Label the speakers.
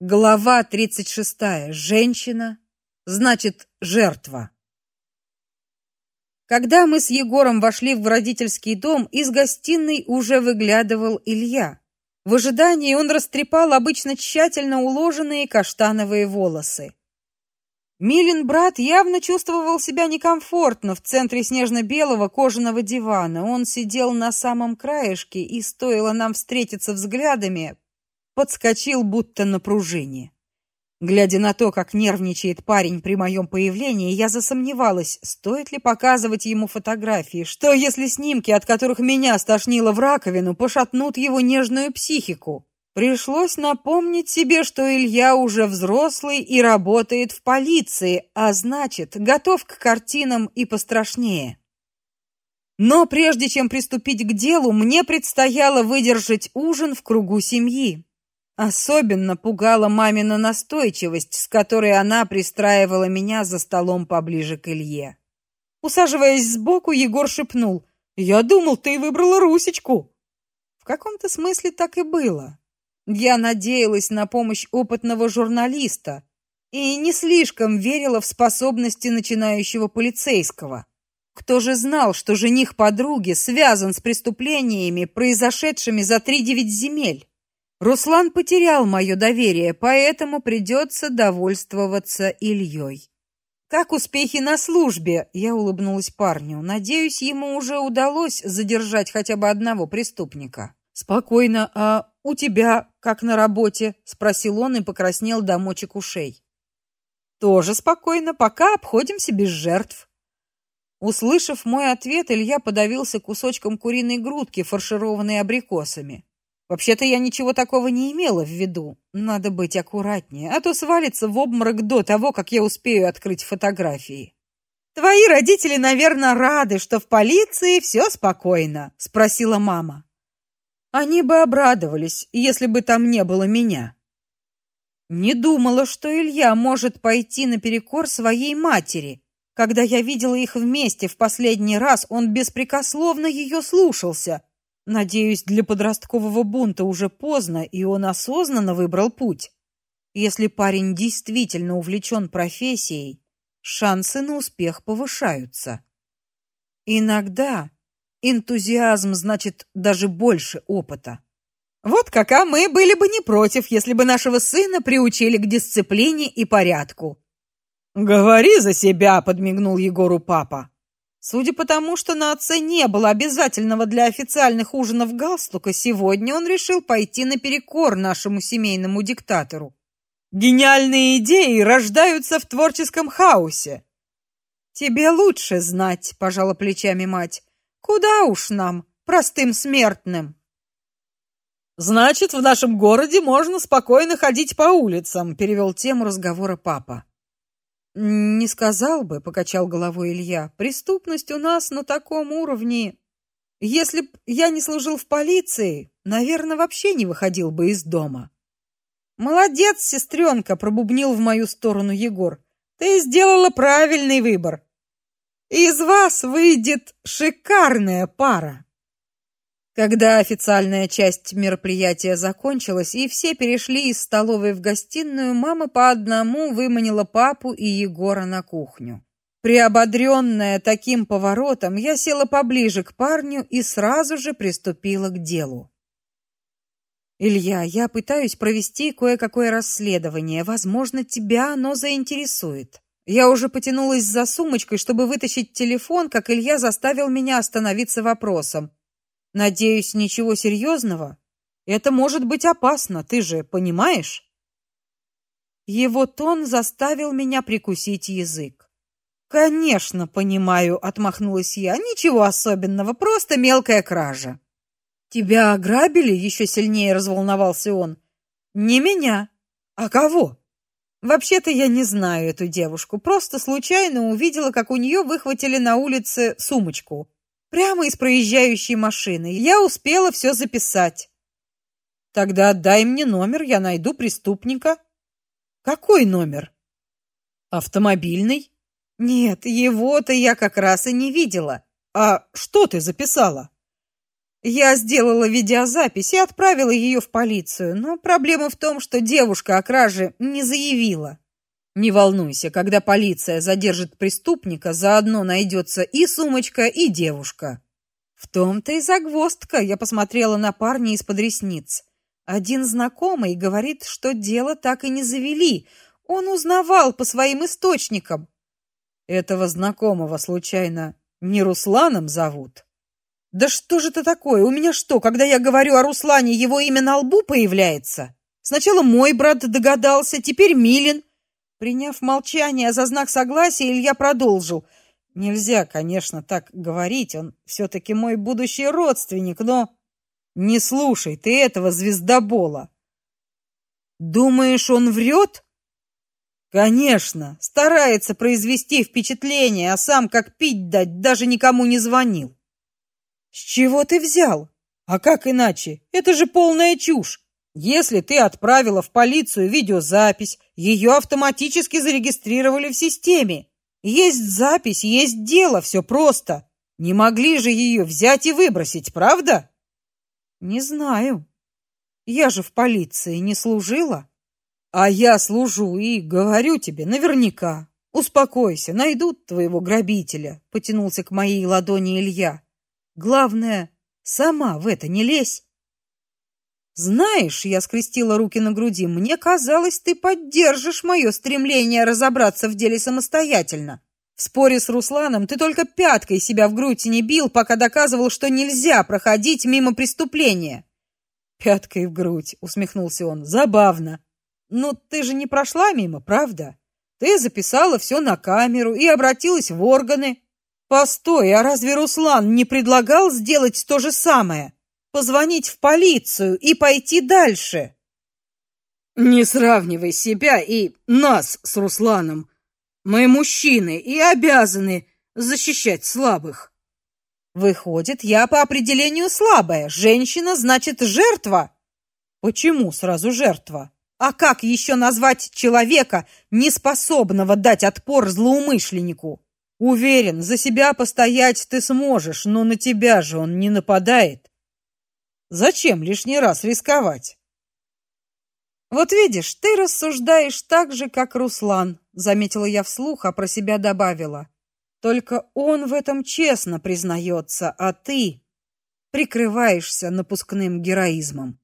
Speaker 1: Глава 36. Женщина значит жертва. Когда мы с Егором вошли в родительский дом, из гостиной уже выглядывал Илья. В ожидании он растрепал обычно тщательно уложенные каштановые волосы. Милин брат явно чувствовал себя некомфортно в центре снежно-белого кожаного дивана. Он сидел на самом краешке, и стоило нам встретиться взглядами, подскочил будто на пружине. Глядя на то, как нервничает парень при моем появлении, я засомневалась, стоит ли показывать ему фотографии. Что если снимки, от которых меня стошнило в раковину, пошатнут его нежную психику? Пришлось напомнить себе, что Илья уже взрослый и работает в полиции, а значит, готов к картинам и пострашнее. Но прежде чем приступить к делу, мне предстояло выдержать ужин в кругу семьи. Особенно пугала мамина настойчивость, с которой она пристраивала меня за столом поближе к Илье. Усаживаясь сбоку, Егор шепнул: "Я думал, ты выбрала Русечку". В каком-то смысле так и было. Я надеялась на помощь опытного журналиста и не слишком верила в способности начинающего полицейского. Кто же знал, что жених подруги связан с преступлениями, произошедшими за три девять земель? Руслан потерял мое доверие, поэтому придется довольствоваться Ильей. Как успехи на службе? Я улыбнулась парню. Надеюсь, ему уже удалось задержать хотя бы одного преступника. Спокойно. А у тебя как на работе? спросил он и покраснел до мочек ушей. Тоже спокойно, пока обходимся без жертв. Услышав мой ответ, Илья подавился кусочком куриной грудки, фаршированной абрикосами. Вообще-то я ничего такого не имела в виду. Надо быть аккуратнее, а то свалится в обморок до того, как я успею открыть фотографии. Твои родители, наверное, рады, что в полиции все спокойно, спросила мама. Они бы обрадовались, если бы там не было меня. Не думала, что Илья может пойти наперекор своей матери. Когда я видела их вместе в последний раз, он беспрекословно ее слушался, Надеюсь, для подросткового бунта уже поздно, и он осознанно выбрал путь. Если парень действительно увлечен профессией, шансы на успех повышаются. Иногда энтузиазм значит даже больше опыта. Вот как а мы были бы не против, если бы нашего сына приучили к дисциплине и порядку. Говори за себя, подмигнул Егору папа. Судя по тому, что на отце не было обязательного для официальных ужинов галстука, сегодня он решил пойти наперекор нашему семейному диктатору. Гениальные идеи рождаются в творческом хаосе. Тебе лучше знать, пожала плечами мать. Куда уж нам, простым смертным? Значит, в нашем городе можно спокойно ходить по улицам, перевел тему разговора папа. Не сказал бы, покачал головой Илья. Преступность у нас на таком уровне. Если б я не служил в полиции, наверное, вообще не выходил бы из дома. Молодец, сестренка, пробубнил в мою сторону Егор. Ты сделала правильный выбор. Из вас выйдет шикарная пара. Когда официальная часть мероприятия закончилась и все перешли из столовой в гостиную, мама по одному выманила папу и Егора на кухню. Приободренная таким поворотом, я села поближе к парню и сразу же приступила к делу. Илья, я пытаюсь провести кое-какое расследование, возможно, тебя оно заинтересует. Я уже потянулась за сумочкой, чтобы вытащить телефон, как Илья заставил меня остановиться вопросом: Надеюсь, ничего серьезного? Это может быть опасно, ты же понимаешь? Его тон заставил меня прикусить язык. Конечно, понимаю, отмахнулась я. Ничего особенного, просто мелкая кража. Тебя ограбили? Еще сильнее разволновался он. Не меня. А кого? Вообще-то я не знаю эту девушку, просто случайно увидела, как у нее выхватили на улице сумочку прямо из проезжающей машины. Я успела все записать. Тогда дай мне номер, я найду преступника. Какой номер? Автомобильный? Нет, его-то я как раз и не видела. А что ты записала? Я сделала видеозапись и отправила ее в полицию, но проблема в том, что девушка о краже не заявила. Не волнуйся, когда полиция задержит преступника, заодно найдется и сумочка, и девушка. В том-то и загвоздка. Я посмотрела на парня из-под ресниц. Один знакомый говорит, что дело так и не завели. Он узнавал по своим источникам. Этого знакомого случайно не Русланом зовут? Да что же это такое? У меня что, когда я говорю о Руслане, его имя на лбу появляется? Сначала мой брат догадался, теперь Милин. Приняв молчание за знак согласия, Илья продолжил: Нельзя, конечно, так говорить, он все таки мой будущий родственник, но не слушай ты этого звездобола. Думаешь, он врет? Конечно, старается произвести впечатление, а сам как пить дать даже никому не звонил. С чего ты взял? А как иначе? Это же полная чушь. Если ты отправила в полицию видеозапись, ее автоматически зарегистрировали в системе. Есть запись, есть дело, все просто. Не могли же ее взять и выбросить, правда? Не знаю. Я же в полиции не служила. А я служу и говорю тебе наверняка. Успокойся, найдут твоего грабителя, потянулся к моей ладони Илья. Главное, сама в это не лезь. Знаешь, я скрестила руки на груди. Мне казалось, ты поддержишь мое стремление разобраться в деле самостоятельно. В споре с Русланом ты только пяткой себя в грудь не бил, пока доказывал, что нельзя проходить мимо преступления. Пяткой в грудь, усмехнулся он. Забавно. Ну, ты же не прошла мимо, правда? Ты записала все на камеру и обратилась в органы. Постой, а разве Руслан не предлагал сделать то же самое? Позвонить в полицию и пойти дальше. Не сравнивай себя и нас с Русланом. Мы мужчины и обязаны защищать слабых. Выходит, я по определению слабая. Женщина значит жертва. Почему сразу жертва? А как еще назвать человека, неспособного дать отпор злоумышленнику? Уверен, за себя постоять ты сможешь, но на тебя же он не нападает. Зачем лишний раз рисковать? Вот видишь, ты рассуждаешь так же, как Руслан, заметила я вслух, а про себя добавила. Только он в этом честно признается, а ты прикрываешься напускным героизмом.